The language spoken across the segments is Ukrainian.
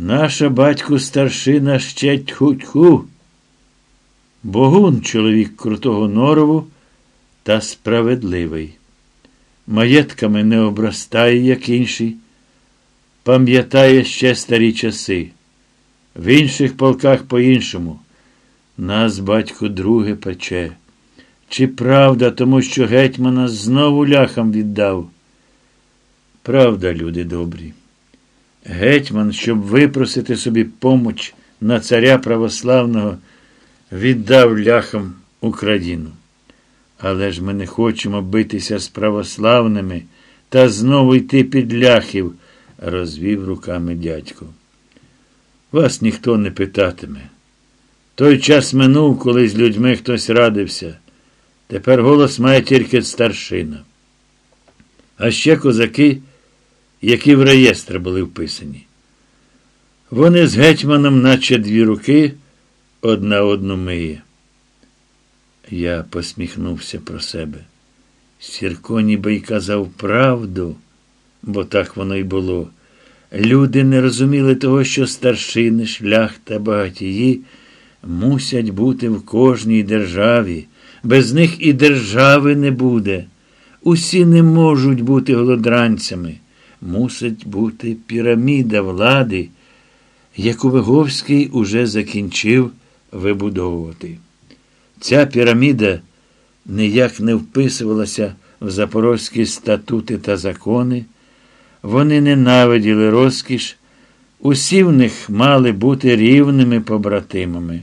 Наша батьку старшина ще тьху-тьху. Богун чоловік крутого норову та справедливий. Маєтками не обростає, як інші, пам'ятає ще старі часи. В інших полках по-іншому. Нас батько друге пече. Чи правда, тому що гетьмана знову ляхам віддав? Правда, люди добрі. Гетьман, щоб випросити собі помоч на царя православного, віддав ляхам Україну. Але ж ми не хочемо битися з православними та знову йти під ляхів, розвів руками дядько. Вас ніхто не питатиме. Той час минув, коли з людьми хтось радився. Тепер голос має тільки старшина. А ще козаки, які в реєстр були вписані. Вони з гетьманом, наче дві руки, одна одну миє. Я посміхнувся про себе. Сірко ніби й казав правду, бо так воно й було. Люди не розуміли того, що старшини, шлях та багатії мусять бути в кожній державі. Без них і держави не буде. Усі не можуть бути голодранцями. Мусить бути піраміда влади, яку Виговський уже закінчив вибудовувати. Ця піраміда ніяк не вписувалася в запорозькі статути та закони. Вони ненавиділи розкіш, усі в них мали бути рівними побратимами.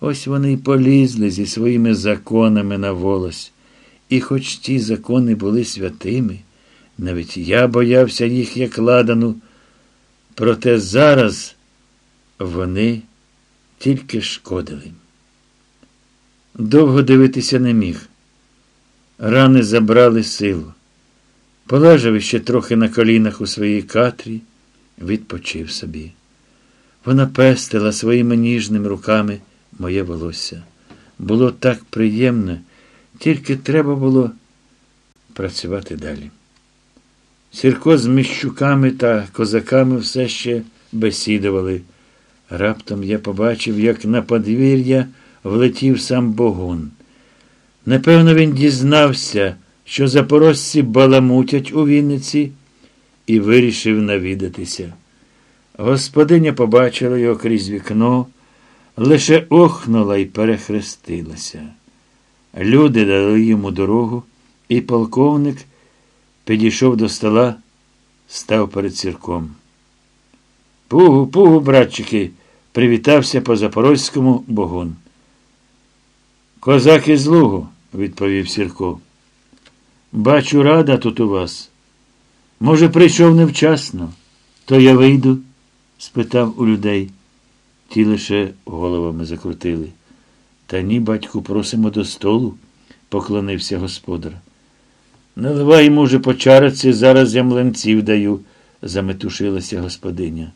Ось вони й полізли зі своїми законами на волос. І хоч ті закони були святими, навіть я боявся їх як ладану, проте зараз вони тільки шкодили. Довго дивитися не міг. Рани забрали силу. Полежав іще трохи на колінах у своїй катрі, відпочив собі. Вона пестила своїми ніжними руками моє волосся. Було так приємно, тільки треба було працювати далі. Сірко з міщуками та козаками все ще бесідували. Раптом я побачив, як на подвір'я влетів сам Богун. Напевно, він дізнався, що запорожці баламутять у Вінниці, і вирішив навідатися. Господиня побачила його крізь вікно, лише охнула і перехрестилася. Люди дали йому дорогу, і полковник підійшов до стола, став перед цірком. Пугу, пугу, братчики, привітався по запорозькому богун. Козак із Лугу, відповів Сірко. Бачу, рада тут у вас. Може, прийшов невчасно, то я вийду? спитав у людей. Ті лише головами закрутили. Та ні, батьку, просимо до столу, поклонився господар. Наливай, може, по чарці, зараз я млинців даю, заметушилася господиня.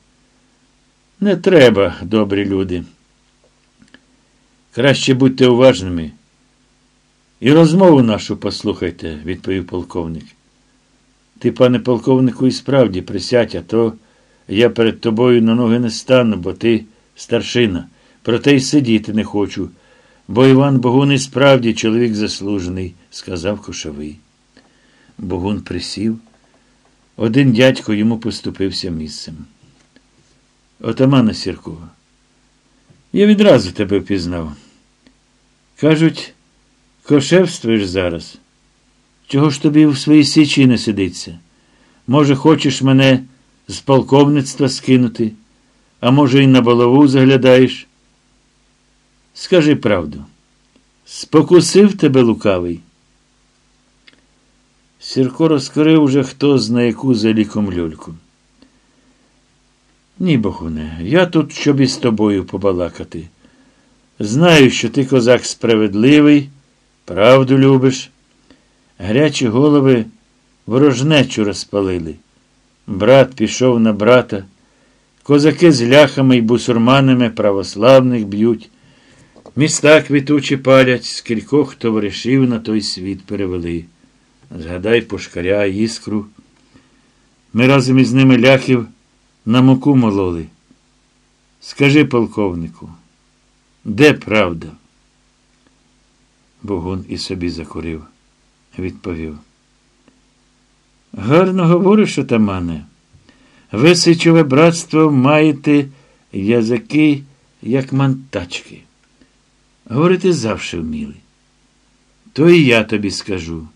Не треба, добрі люди. Краще будьте уважними. І розмову нашу послухайте, відповів полковник. Ти, пане полковнику, і справді присядь, а то я перед тобою на ноги не стану, бо ти старшина. Проте й сидіти не хочу. Бо Іван Богун і справді чоловік заслужений, сказав Кошовий. Богун присів. Один дядько йому поступився місцем. Отамана Сіркова. Я відразу тебе впізнав. Кажуть, кошевствуєш зараз. Чого ж тобі в своїй січі не сидиться? Може, хочеш мене з полковництва скинути, а може, і на балову заглядаєш? Скажи правду. Спокусив тебе лукавий. Сірко розкрив уже хто зна яку за ліком люльку. Ні, Богуне, я тут, щоб із тобою побалакати. Знаю, що ти козак справедливий, правду любиш. Гарячі голови ворожнечу розпалили. Брат пішов на брата. Козаки з ляхами й бусурманами православних б'ють. Міста квітучі палять, скількох товаришів на той світ перевели. Згадай пушкаря, іскру. Ми разом із ними ляхів на муку мололи. Скажи полковнику, де правда? Богун і собі закурив, відповів. Гарно говориш, отамане. Ви сичове братство маєте язики, як мантачки. Говорити завжди вміли. То і я тобі скажу.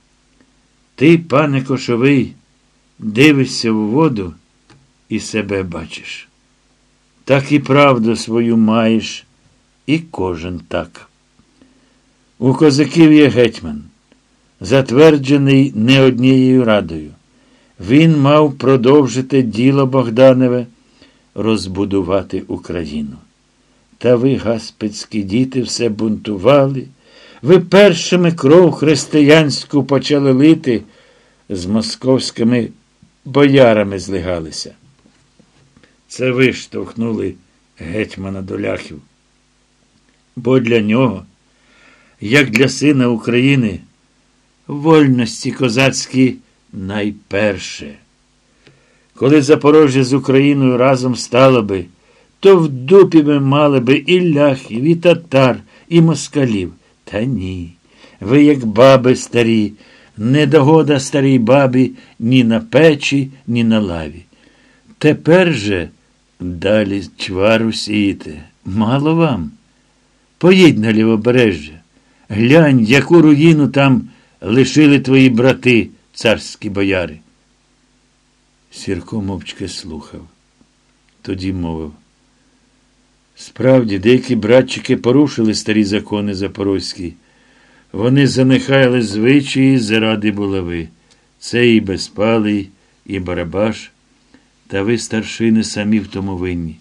Ти, пане кошовий, дивишся у воду і себе бачиш. Так і правду свою маєш, і кожен так. У козаків є гетьман, затверджений не однією радою. Він мав продовжити діло Богданове, розбудувати Україну. Та ви, гаспецькі діти, все бунтували. Ви першими кров християнську почали лити, з московськими боярами злигалися. Це ви штовхнули гетьмана до ляхів. Бо для нього, як для сина України, вольності козацькі найперше. Коли Запорожжя з Україною разом стало би, то в дупі ми мали би і ляхів, і татар, і москалів. Та ні. Ви, як баби старі, не догода старій бабі ні на печі, ні на лаві. Тепер же далі чвару сієте. Мало вам. Поїдь на лівобережжя. Глянь, яку руїну там лишили твої брати, царські бояри. Сірко мовчки слухав. Тоді мовив. Справді, деякі братчики порушили старі закони запорозькі. Вони занехаяли звичаї заради булави. Це і безпалий, і барабаш. Та ви, старшини, самі в тому винні.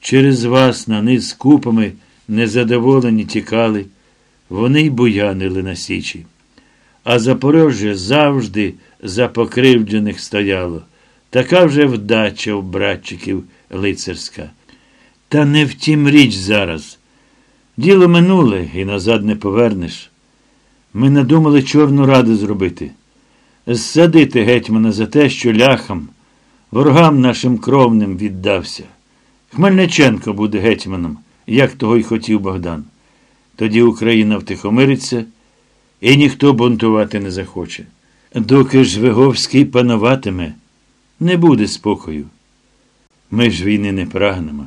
Через вас на низ купами незадоволені тікали, вони й буянили на січі. А Запорожжя завжди за покривджених стояло. Така вже вдача у братчиків лицарська. Та не втім річ зараз. Діло минуле і назад не повернеш. Ми надумали Чорну раду зробити. Зсадити гетьмана за те, що ляхам, ворогам нашим кровним віддався. Хмельниченко буде гетьманом, як того й хотів Богдан. Тоді Україна втихомириться, і ніхто бунтувати не захоче. Доки ж Виговський пануватиме, не буде спокою. Ми ж війни не прагнемо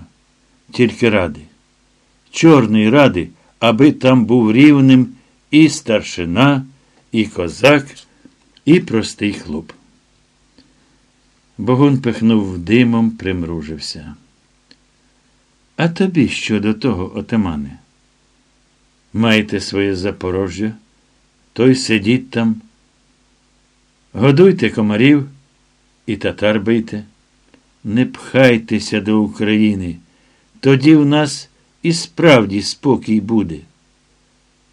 тільки ради. Чорної ради, аби там був рівним і старшина, і козак, і простий хлоп. Богун пихнув димом, примружився. А тобі що до того, отамане? Маєте своє Запорожжя, той сидіть там, годуйте комарів і татар бийте, не пхайтеся до України. Тоді в нас і справді спокій буде.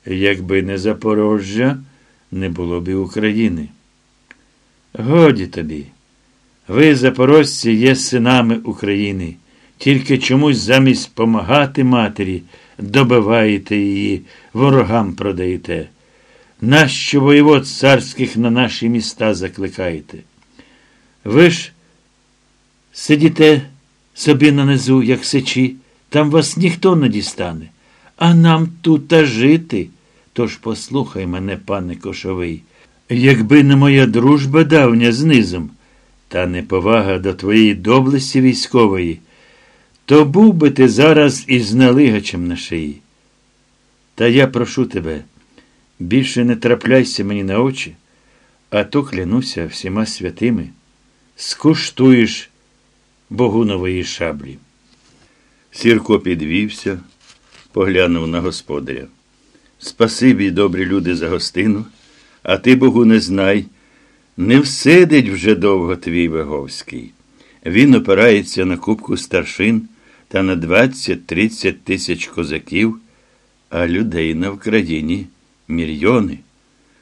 Якби не Запорожжя, не було б і України. Годі тобі. Ви, запорожці, є синами України, тільки чомусь замість помагати матері, добиваєте її, ворогам продаєте. Нащо воєвод царських на наші міста закликаєте? Ви ж сидіте собі нанизу, як сечі, там вас ніхто не дістане. А нам тут жити. Тож послухай мене, пане Кошовий, якби не моя дружба давня з низом, та неповага до твоєї доблесті військової, то був би ти зараз із налигачем на шиї. Та я прошу тебе, більше не трапляйся мені на очі, а то клянуся всіма святими, скуштуєш Богунової шаблі. Сірко підвівся, поглянув на господаря. Спасибі, добрі люди, за гостину, а ти, Богу, не знай. Не всидить вже довго твій Виговський. Він опирається на кубку старшин та на 20-30 тисяч козаків, а людей на Вкраїні мільйони.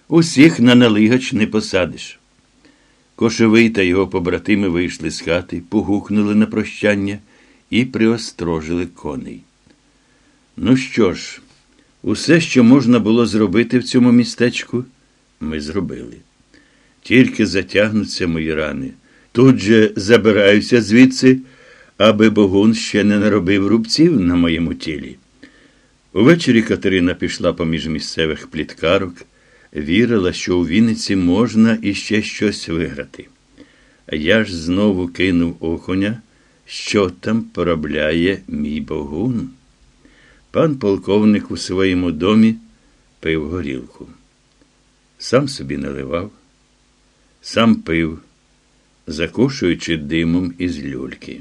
Усіх на налигач не посадиш. Кошовий та його побратими вийшли з хати, погукнули на прощання і приострожили коней. Ну що ж, усе, що можна було зробити в цьому містечку, ми зробили. Тільки затягнуться мої рани. Тут же забираюся звідси, аби Богун ще не наробив рубців на моєму тілі. Увечері Катерина пішла поміж місцевих пліткарок, вірила, що у Вінниці можна іще щось виграти. Я ж знову кинув окуня, що там поробляє мій богун. Пан полковник у своєму домі пив горілку. Сам собі наливав, сам пив, закушуючи димом із люльки.